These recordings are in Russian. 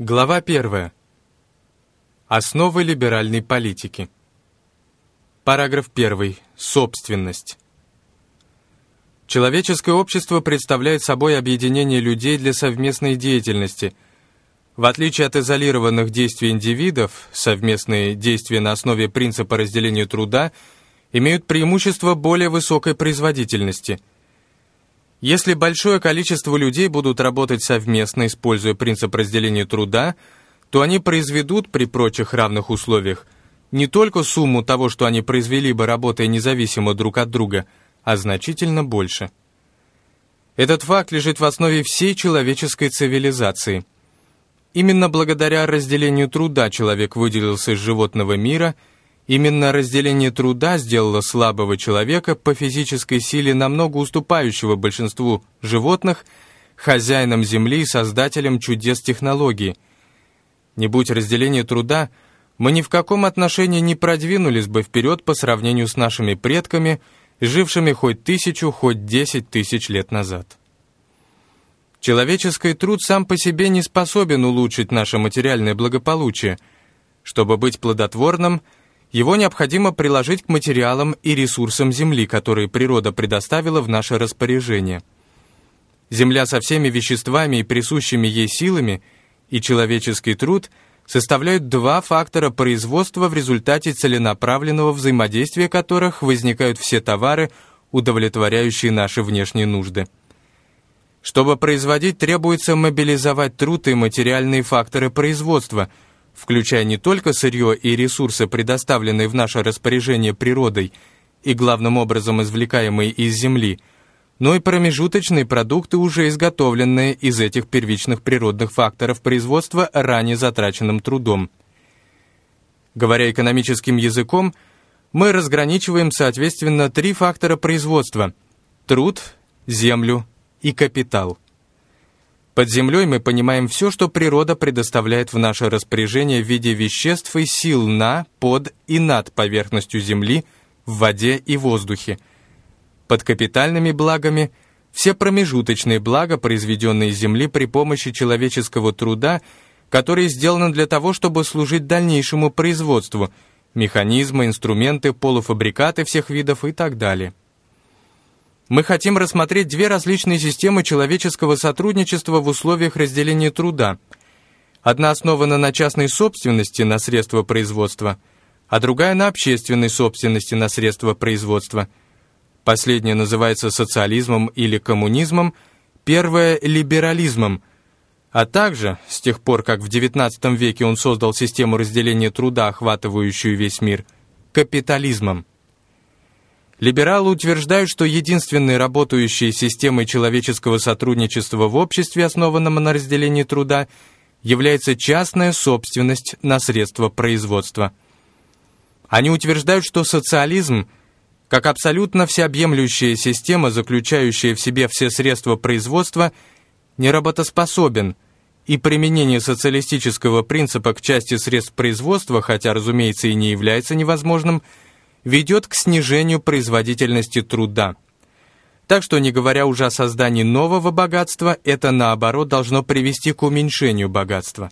Глава 1. Основы либеральной политики. Параграф 1. Собственность. Человеческое общество представляет собой объединение людей для совместной деятельности. В отличие от изолированных действий индивидов, совместные действия на основе принципа разделения труда имеют преимущество более высокой производительности – если большое количество людей будут работать совместно, используя принцип разделения труда, то они произведут при прочих равных условиях не только сумму того, что они произвели бы, работая независимо друг от друга, а значительно больше. Этот факт лежит в основе всей человеческой цивилизации. Именно благодаря разделению труда человек выделился из животного мира – Именно разделение труда сделало слабого человека по физической силе намного уступающего большинству животных хозяином Земли и создателем чудес технологии. Не будь разделения труда, мы ни в каком отношении не продвинулись бы вперед по сравнению с нашими предками, жившими хоть тысячу, хоть десять тысяч лет назад. Человеческий труд сам по себе не способен улучшить наше материальное благополучие. Чтобы быть плодотворным – его необходимо приложить к материалам и ресурсам Земли, которые природа предоставила в наше распоряжение. Земля со всеми веществами и присущими ей силами и человеческий труд составляют два фактора производства, в результате целенаправленного взаимодействия которых возникают все товары, удовлетворяющие наши внешние нужды. Чтобы производить, требуется мобилизовать труд и материальные факторы производства – включая не только сырье и ресурсы, предоставленные в наше распоряжение природой и главным образом извлекаемые из земли, но и промежуточные продукты, уже изготовленные из этих первичных природных факторов производства ранее затраченным трудом. Говоря экономическим языком, мы разграничиваем, соответственно, три фактора производства – труд, землю и капитал – под землей мы понимаем все, что природа предоставляет в наше распоряжение в виде веществ и сил на, под и над поверхностью Земли, в воде и воздухе. Под капитальными благами – все промежуточные блага, произведенные из Земли при помощи человеческого труда, которые сделаны для того, чтобы служить дальнейшему производству – механизмы, инструменты, полуфабрикаты всех видов и так далее мы хотим рассмотреть две различные системы человеческого сотрудничества в условиях разделения труда. Одна основана на частной собственности на средства производства, а другая на общественной собственности на средства производства. Последняя называется социализмом или коммунизмом, первая – либерализмом, а также, с тех пор, как в XIX веке он создал систему разделения труда, охватывающую весь мир, капитализмом. Либералы утверждают, что единственной работающей системой человеческого сотрудничества в обществе, основанном на разделении труда, является частная собственность на средства производства. Они утверждают, что социализм, как абсолютно всеобъемлющая система, заключающая в себе все средства производства, не работоспособен, и применение социалистического принципа к части средств производства, хотя, разумеется, и не является невозможным, ведет к снижению производительности труда. Так что, не говоря уже о создании нового богатства, это, наоборот, должно привести к уменьшению богатства.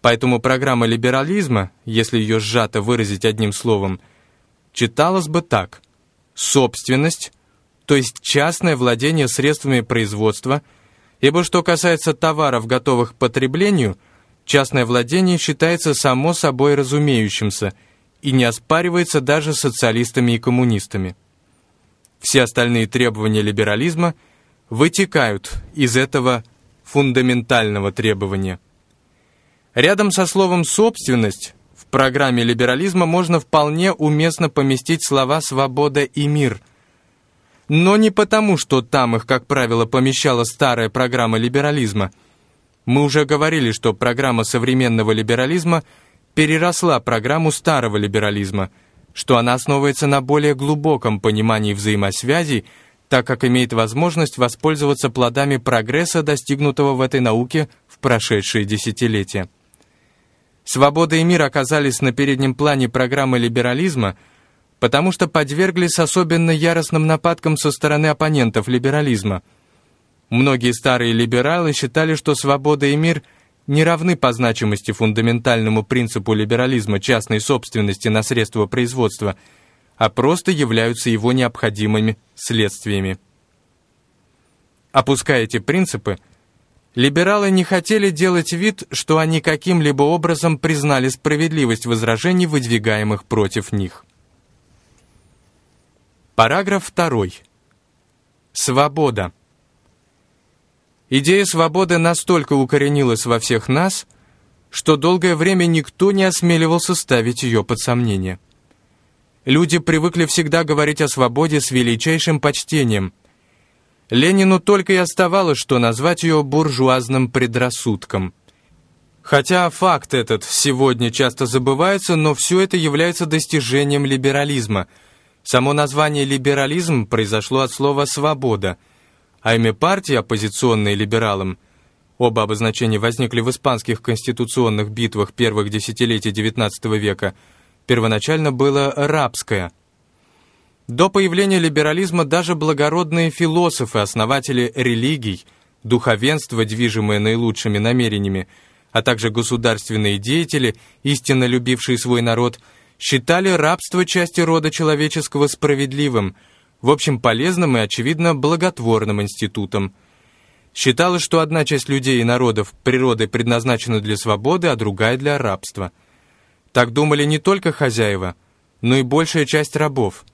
Поэтому программа либерализма, если ее сжато выразить одним словом, читалась бы так. Собственность, то есть частное владение средствами производства, ибо что касается товаров, готовых к потреблению, частное владение считается само собой разумеющимся – и не оспаривается даже социалистами и коммунистами. Все остальные требования либерализма вытекают из этого фундаментального требования. Рядом со словом «собственность» в программе либерализма можно вполне уместно поместить слова «свобода» и «мир», но не потому, что там их, как правило, помещала старая программа либерализма. Мы уже говорили, что программа современного либерализма – переросла программу старого либерализма, что она основывается на более глубоком понимании взаимосвязей, так как имеет возможность воспользоваться плодами прогресса, достигнутого в этой науке в прошедшие десятилетия. Свобода и мир оказались на переднем плане программы либерализма, потому что подверглись особенно яростным нападкам со стороны оппонентов либерализма. Многие старые либералы считали, что свобода и мир – не равны по значимости фундаментальному принципу либерализма частной собственности на средства производства, а просто являются его необходимыми следствиями. Опуская эти принципы, либералы не хотели делать вид, что они каким-либо образом признали справедливость возражений, выдвигаемых против них. Параграф 2. Свобода. Идея свободы настолько укоренилась во всех нас, что долгое время никто не осмеливался ставить ее под сомнение. Люди привыкли всегда говорить о свободе с величайшим почтением. Ленину только и оставалось, что назвать ее буржуазным предрассудком. Хотя факт этот сегодня часто забывается, но все это является достижением либерализма. Само название «либерализм» произошло от слова «свобода», а имя партии, оппозиционной либералам, оба обозначения возникли в испанских конституционных битвах первых десятилетий XIX века, первоначально было рабское. До появления либерализма даже благородные философы, основатели религий, духовенство, движимое наилучшими намерениями, а также государственные деятели, истинно любившие свой народ, считали рабство части рода человеческого справедливым – в общем полезным и, очевидно, благотворным институтом. Считалось, что одна часть людей и народов природой предназначена для свободы, а другая для рабства. Так думали не только хозяева, но и большая часть рабов.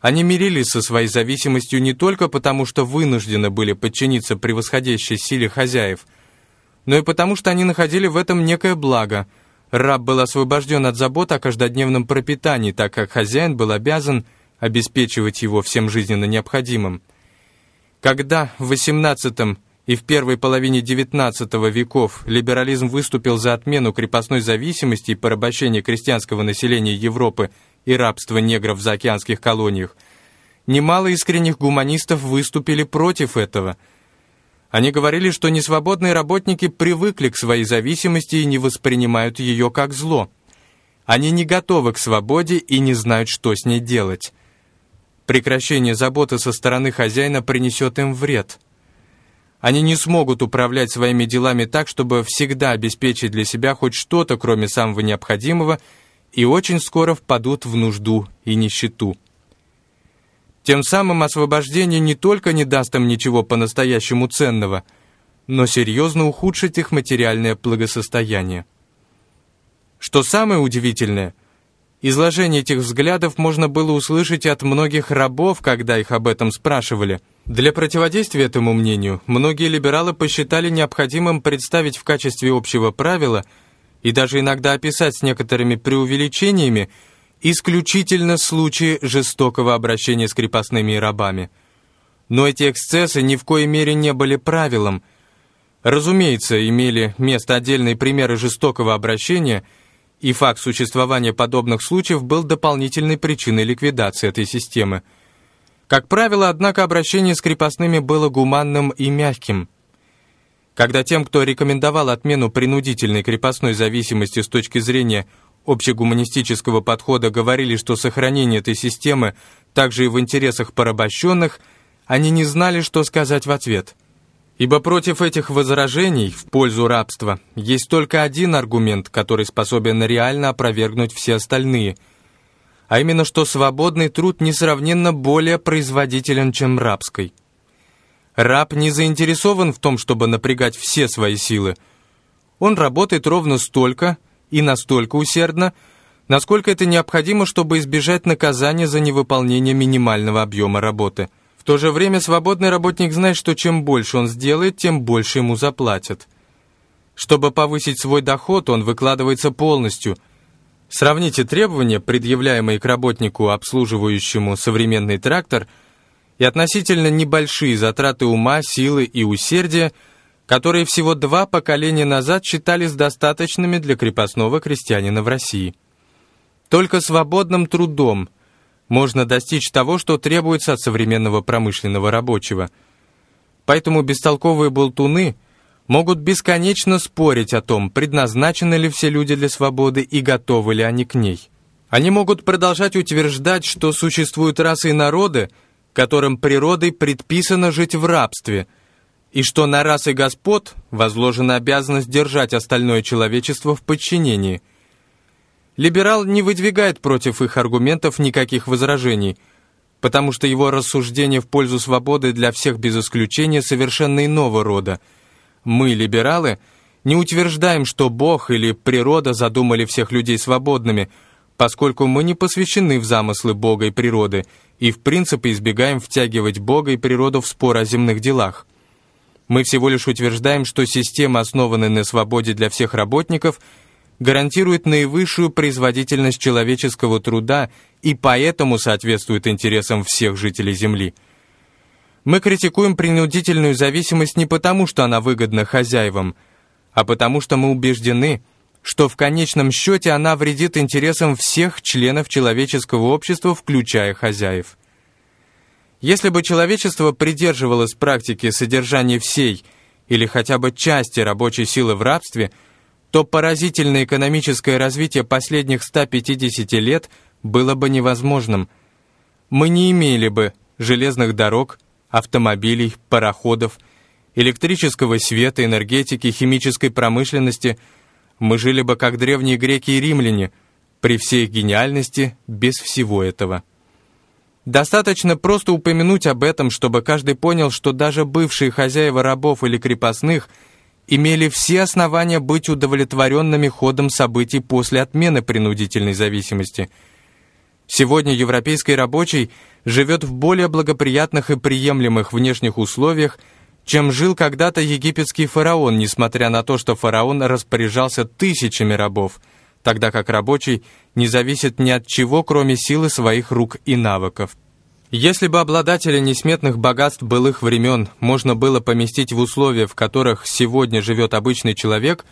Они мирились со своей зависимостью не только потому, что вынуждены были подчиниться превосходящей силе хозяев, но и потому, что они находили в этом некое благо. Раб был освобожден от забот о каждодневном пропитании, так как хозяин был обязан – обеспечивать его всем жизненно необходимым. Когда в XVIII и в первой половине XIX веков либерализм выступил за отмену крепостной зависимости и порабощение крестьянского населения Европы и рабства негров в заокеанских колониях, немало искренних гуманистов выступили против этого. Они говорили, что несвободные работники привыкли к своей зависимости и не воспринимают ее как зло. Они не готовы к свободе и не знают, что с ней делать. Прекращение заботы со стороны хозяина принесет им вред. Они не смогут управлять своими делами так, чтобы всегда обеспечить для себя хоть что-то, кроме самого необходимого, и очень скоро впадут в нужду и нищету. Тем самым освобождение не только не даст им ничего по-настоящему ценного, но серьезно ухудшит их материальное благосостояние. Что самое удивительное – Изложение этих взглядов можно было услышать от многих рабов, когда их об этом спрашивали. Для противодействия этому мнению многие либералы посчитали необходимым представить в качестве общего правила и даже иногда описать с некоторыми преувеличениями исключительно случаи жестокого обращения с крепостными и рабами. Но эти эксцессы ни в коей мере не были правилом. Разумеется, имели место отдельные примеры жестокого обращения – и факт существования подобных случаев был дополнительной причиной ликвидации этой системы. Как правило, однако, обращение с крепостными было гуманным и мягким. Когда тем, кто рекомендовал отмену принудительной крепостной зависимости с точки зрения общегуманистического подхода, говорили, что сохранение этой системы также и в интересах порабощенных, они не знали, что сказать в ответ – Ибо против этих возражений в пользу рабства есть только один аргумент, который способен реально опровергнуть все остальные, а именно что свободный труд несравненно более производителен, чем рабский. Раб не заинтересован в том, чтобы напрягать все свои силы. Он работает ровно столько и настолько усердно, насколько это необходимо, чтобы избежать наказания за невыполнение минимального объема работы – то же время свободный работник знает, что чем больше он сделает, тем больше ему заплатят. Чтобы повысить свой доход, он выкладывается полностью. Сравните требования, предъявляемые к работнику, обслуживающему современный трактор, и относительно небольшие затраты ума, силы и усердия, которые всего два поколения назад считались достаточными для крепостного крестьянина в России. Только свободным трудом – можно достичь того, что требуется от современного промышленного рабочего. Поэтому бестолковые болтуны могут бесконечно спорить о том, предназначены ли все люди для свободы и готовы ли они к ней. Они могут продолжать утверждать, что существуют расы и народы, которым природой предписано жить в рабстве, и что на расы господ возложена обязанность держать остальное человечество в подчинении. Либерал не выдвигает против их аргументов никаких возражений, потому что его рассуждения в пользу свободы для всех без исключения совершенно иного рода. Мы, либералы, не утверждаем, что Бог или природа задумали всех людей свободными, поскольку мы не посвящены в замыслы Бога и природы и в принципе избегаем втягивать Бога и природу в спор о земных делах. Мы всего лишь утверждаем, что система, основанная на свободе для всех работников, гарантирует наивысшую производительность человеческого труда и поэтому соответствует интересам всех жителей Земли. Мы критикуем принудительную зависимость не потому, что она выгодна хозяевам, а потому что мы убеждены, что в конечном счете она вредит интересам всех членов человеческого общества, включая хозяев. Если бы человечество придерживалось практики содержания всей или хотя бы части рабочей силы в рабстве, то поразительное экономическое развитие последних 150 лет было бы невозможным. Мы не имели бы железных дорог, автомобилей, пароходов, электрического света, энергетики, химической промышленности. Мы жили бы как древние греки и римляне, при всей гениальности, без всего этого. Достаточно просто упомянуть об этом, чтобы каждый понял, что даже бывшие хозяева рабов или крепостных имели все основания быть удовлетворенными ходом событий после отмены принудительной зависимости. Сегодня европейский рабочий живет в более благоприятных и приемлемых внешних условиях, чем жил когда-то египетский фараон, несмотря на то, что фараон распоряжался тысячами рабов – тогда как рабочий не зависит ни от чего, кроме силы своих рук и навыков. Если бы обладателя несметных богатств былых времен можно было поместить в условия, в которых сегодня живет обычный человек,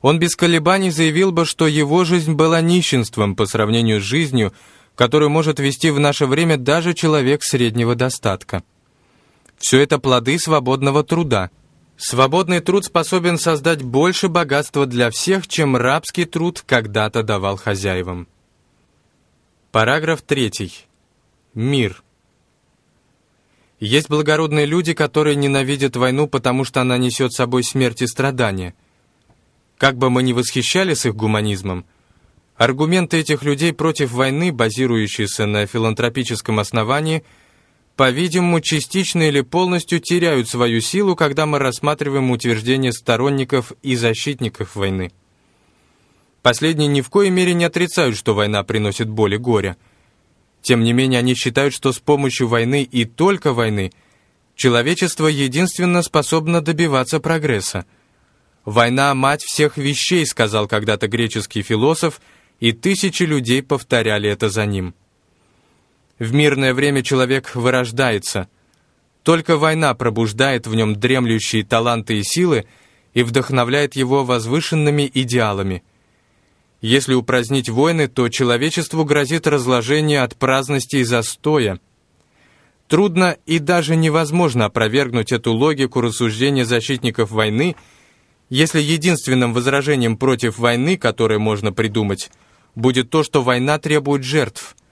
он без колебаний заявил бы, что его жизнь была нищенством по сравнению с жизнью, которую может вести в наше время даже человек среднего достатка. Все это плоды свободного труда – Свободный труд способен создать больше богатства для всех, чем рабский труд когда-то давал хозяевам. Параграф 3. Мир. Есть благородные люди, которые ненавидят войну, потому что она несет с собой смерть и страдания. Как бы мы ни восхищались их гуманизмом, аргументы этих людей против войны, базирующиеся на филантропическом основании – по-видимому, частично или полностью теряют свою силу, когда мы рассматриваем утверждения сторонников и защитников войны. Последние ни в коей мере не отрицают, что война приносит боль и горе. Тем не менее, они считают, что с помощью войны и только войны человечество единственно способно добиваться прогресса. «Война – мать всех вещей», сказал когда-то греческий философ, и тысячи людей повторяли это за ним. В мирное время человек вырождается. Только война пробуждает в нем дремлющие таланты и силы и вдохновляет его возвышенными идеалами. Если упразднить войны, то человечеству грозит разложение от праздности и застоя. Трудно и даже невозможно опровергнуть эту логику рассуждения защитников войны, если единственным возражением против войны, которое можно придумать, будет то, что война требует жертв –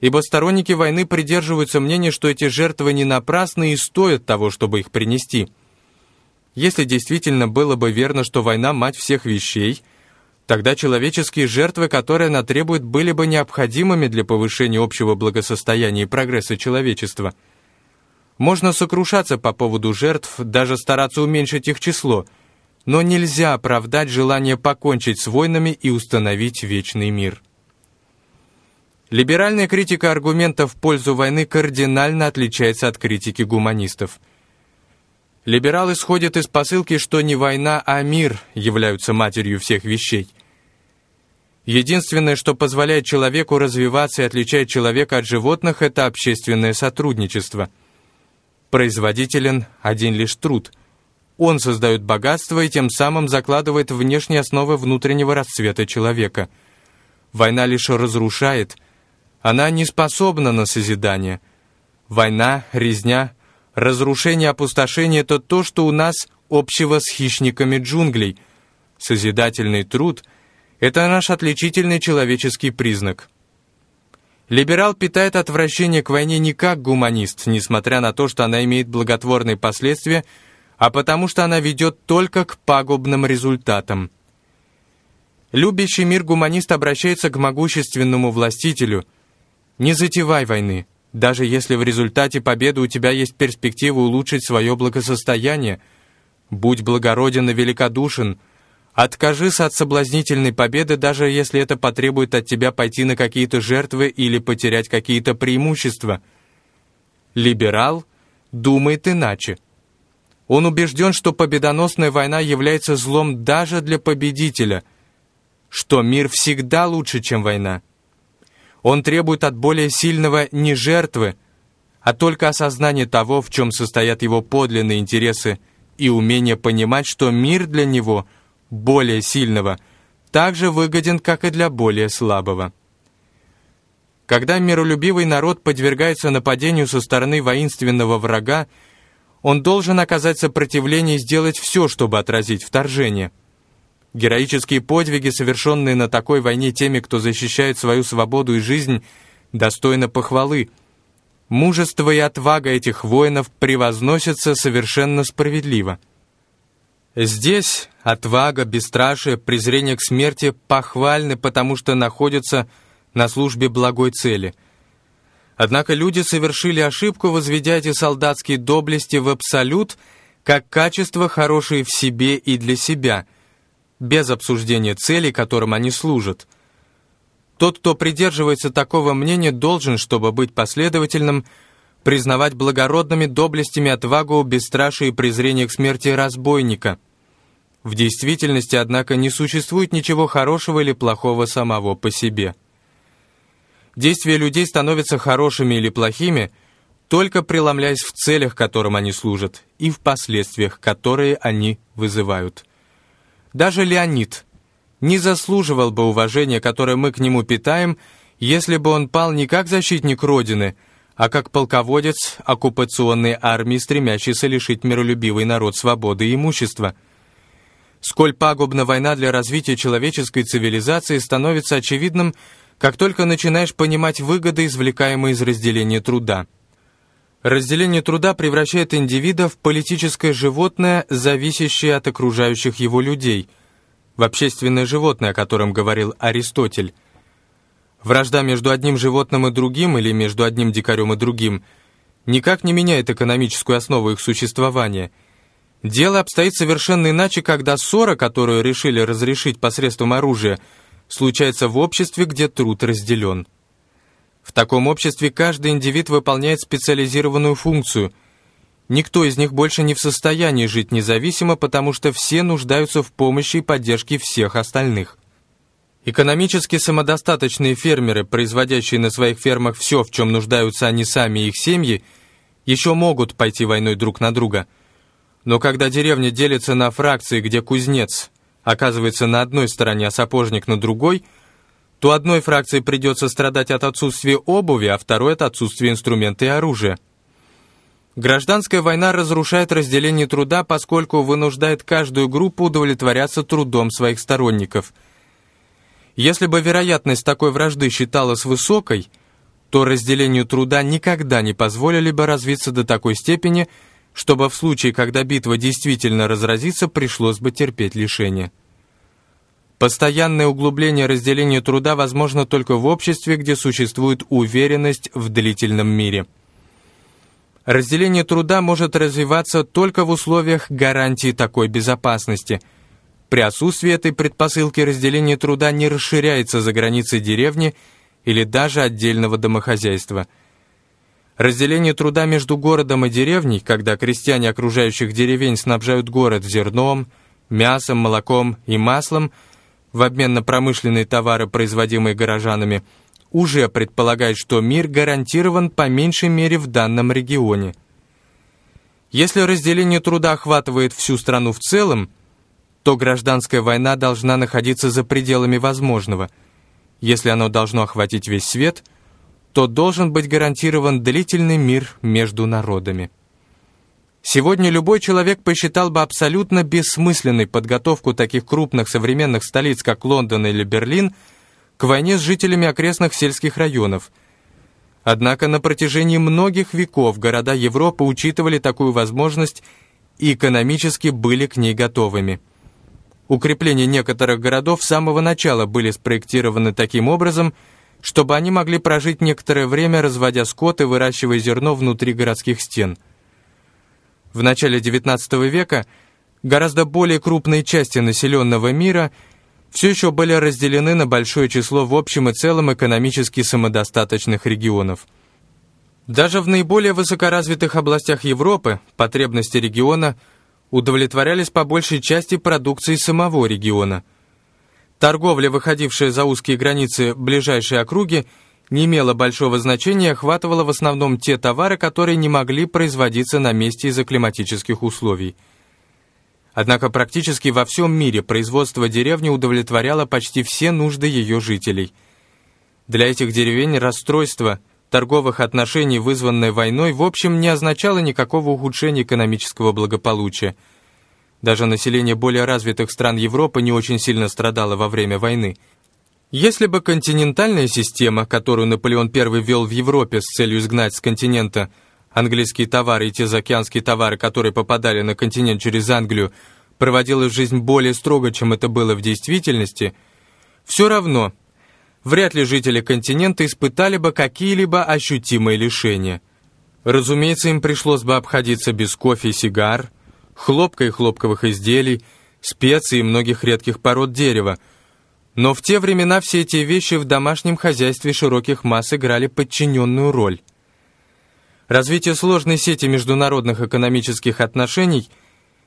ибо сторонники войны придерживаются мнения, что эти жертвы не напрасны и стоят того, чтобы их принести. Если действительно было бы верно, что война – мать всех вещей, тогда человеческие жертвы, которые она требует, были бы необходимыми для повышения общего благосостояния и прогресса человечества. Можно сокрушаться по поводу жертв, даже стараться уменьшить их число, но нельзя оправдать желание покончить с войнами и установить вечный мир. Либеральная критика аргументов в пользу войны кардинально отличается от критики гуманистов. Либерал исходит из посылки, что не война, а мир являются матерью всех вещей. Единственное, что позволяет человеку развиваться и отличает человека от животных, это общественное сотрудничество. Производителен один лишь труд. Он создает богатство и тем самым закладывает внешние основы внутреннего расцвета человека. Война лишь разрушает – она не способна на созидание. Война, резня, разрушение, опустошение — это то, что у нас общего с хищниками джунглей. Созидательный труд — это наш отличительный человеческий признак. Либерал питает отвращение к войне не как гуманист, несмотря на то, что она имеет благотворные последствия, а потому что она ведет только к пагубным результатам. Любящий мир гуманист обращается к могущественному властителю. Не затевай войны, даже если в результате победы у тебя есть перспектива улучшить свое благосостояние. Будь благороден и великодушен. Откажись от соблазнительной победы, даже если это потребует от тебя пойти на какие-то жертвы или потерять какие-то преимущества. Либерал думает иначе. Он убежден, что победоносная война является злом даже для победителя, что мир всегда лучше, чем война. Он требует от более сильного не жертвы, а только осознания того, в чем состоят его подлинные интересы, и умение понимать, что мир для него, более сильного, так же выгоден, как и для более слабого. Когда миролюбивый народ подвергается нападению со стороны воинственного врага, он должен оказать сопротивление и сделать все, чтобы отразить вторжение. Героические подвиги, совершенные на такой войне теми, кто защищает свою свободу и жизнь, достойны похвалы. Мужество и отвага этих воинов превозносятся совершенно справедливо. Здесь отвага, бесстрашие, презрение к смерти похвальны, потому что находятся на службе благой цели – Однако люди совершили ошибку, возведя эти солдатские доблести в абсолют, как качество, хорошее в себе и для себя, без обсуждения целей, которым они служат. Тот, кто придерживается такого мнения, должен, чтобы быть последовательным, признавать благородными доблестями отвагу, бесстрашие и презрение к смерти разбойника. В действительности, однако, не существует ничего хорошего или плохого самого по себе. Действия людей становятся хорошими или плохими, только преломляясь в целях, которым они служат, и в последствиях, которые они вызывают. Даже Леонид не заслуживал бы уважения, которое мы к нему питаем, если бы он пал не как защитник Родины, а как полководец оккупационной армии, стремящийся лишить миролюбивый народ свободы и имущества. Сколь пагубна война для развития человеческой цивилизации становится очевидным как только начинаешь понимать выгоды, извлекаемые из разделения труда. Разделение труда превращает индивида в политическое животное, зависящее от окружающих его людей, в общественное животное, о котором говорил Аристотель. Вражда между одним животным и другим или между одним дикарем и другим никак не меняет экономическую основу их существования. Дело обстоит совершенно иначе, когда ссора, которую решили разрешить посредством оружия – случается в обществе, где труд разделен. В таком обществе каждый индивид выполняет специализированную функцию. Никто из них больше не в состоянии жить независимо, потому что все нуждаются в помощи и поддержке всех остальных. Экономически самодостаточные фермеры, производящие на своих фермах все, в чем нуждаются они сами и их семьи, еще могут пойти войной друг на друга. Но когда деревня делится на фракции, где кузнец, оказывается на одной стороне, а сапожник на другой, то одной фракции придется страдать от отсутствия обуви, а второй от отсутствия инструмента и оружия. Гражданская война разрушает разделение труда, поскольку вынуждает каждую группу удовлетворяться трудом своих сторонников. Если бы вероятность такой вражды считалась высокой, то разделению труда никогда не позволили бы развиться до такой степени, чтобы в случае, когда битва действительно разразится, пришлось бы терпеть лишение. Постоянное углубление разделения труда возможно только в обществе, где существует уверенность в длительном мире. Разделение труда может развиваться только в условиях гарантии такой безопасности. При отсутствии этой предпосылки разделение труда не расширяется за границы деревни или даже отдельного домохозяйства – Разделение труда между городом и деревней, когда крестьяне окружающих деревень снабжают город зерном, мясом, молоком и маслом в обмен на промышленные товары, производимые горожанами, уже предполагает, что мир гарантирован по меньшей мере в данном регионе. Если разделение труда охватывает всю страну в целом, то гражданская война должна находиться за пределами возможного. Если оно должно охватить весь свет – то должен быть гарантирован длительный мир между народами. Сегодня любой человек посчитал бы абсолютно бессмысленной подготовку таких крупных современных столиц, как Лондон или Берлин, к войне с жителями окрестных сельских районов. Однако на протяжении многих веков города Европы учитывали такую возможность и экономически были к ней готовыми. Укрепления некоторых городов с самого начала были спроектированы таким образом, чтобы они могли прожить некоторое время, разводя скот и выращивая зерно внутри городских стен. В начале XIX века гораздо более крупные части населенного мира все еще были разделены на большое число в общем и целом экономически самодостаточных регионов. Даже в наиболее высокоразвитых областях Европы потребности региона удовлетворялись по большей части продукцией самого региона – Торговля, выходившая за узкие границы ближайшей округи, не имела большого значения, охватывала в основном те товары, которые не могли производиться на месте из-за климатических условий. Однако практически во всем мире производство деревни удовлетворяло почти все нужды ее жителей. Для этих деревень расстройство торговых отношений, вызванное войной, в общем не означало никакого ухудшения экономического благополучия – даже население более развитых стран Европы не очень сильно страдало во время войны. Если бы континентальная система, которую Наполеон I ввел в Европе с целью изгнать с континента английские товары и те заокеанские товары, которые попадали на континент через Англию, проводила жизнь более строго, чем это было в действительности, все равно вряд ли жители континента испытали бы какие-либо ощутимые лишения. Разумеется, им пришлось бы обходиться без кофе и сигар – хлопка и хлопковых изделий, специй и многих редких пород дерева. Но в те времена все эти вещи в домашнем хозяйстве широких масс играли подчиненную роль. Развитие сложной сети международных экономических отношений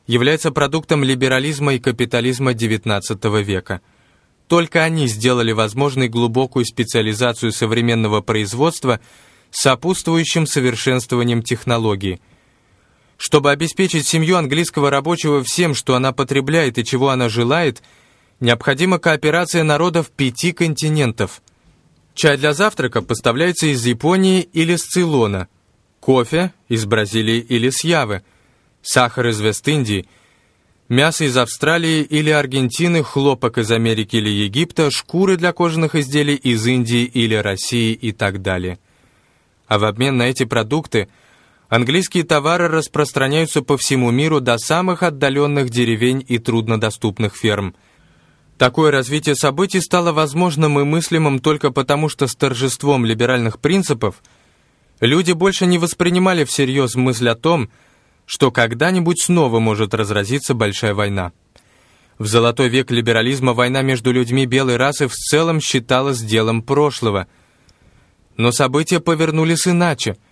является продуктом либерализма и капитализма XIX века. Только они сделали возможной глубокую специализацию современного производства сопутствующим совершенствованием технологий – чтобы обеспечить семью английского рабочего всем, что она потребляет и чего она желает, необходима кооперация народов пяти континентов. Чай для завтрака поставляется из Японии или с Цейлона, кофе из Бразилии или с Явы, сахар из Вест-Индии, мясо из Австралии или Аргентины, хлопок из Америки или Египта, шкуры для кожаных изделий из Индии или России и так далее. А в обмен на эти продукты – Английские товары распространяются по всему миру до самых отдаленных деревень и труднодоступных ферм. Такое развитие событий стало возможным и мыслимым только потому, что с торжеством либеральных принципов люди больше не воспринимали всерьез мысль о том, что когда-нибудь снова может разразиться большая война. В золотой век либерализма война между людьми белой расы в целом считалась делом прошлого. Но события повернулись иначе –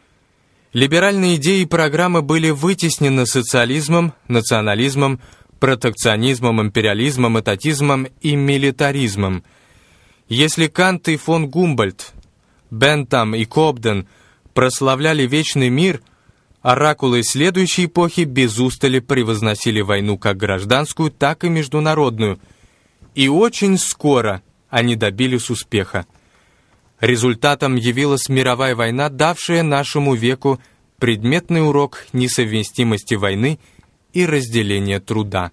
Либеральные идеи и программы были вытеснены социализмом, национализмом, протекционизмом, империализмом, этатизмом и милитаризмом. Если Кант и фон Гумбольд, Бентам и Кобден прославляли вечный мир, оракулы следующей эпохи без устали превозносили войну как гражданскую, так и международную. И очень скоро они добились успеха. Результатом явилась мировая война, давшая нашему веку предметный урок несовместимости войны и разделения труда.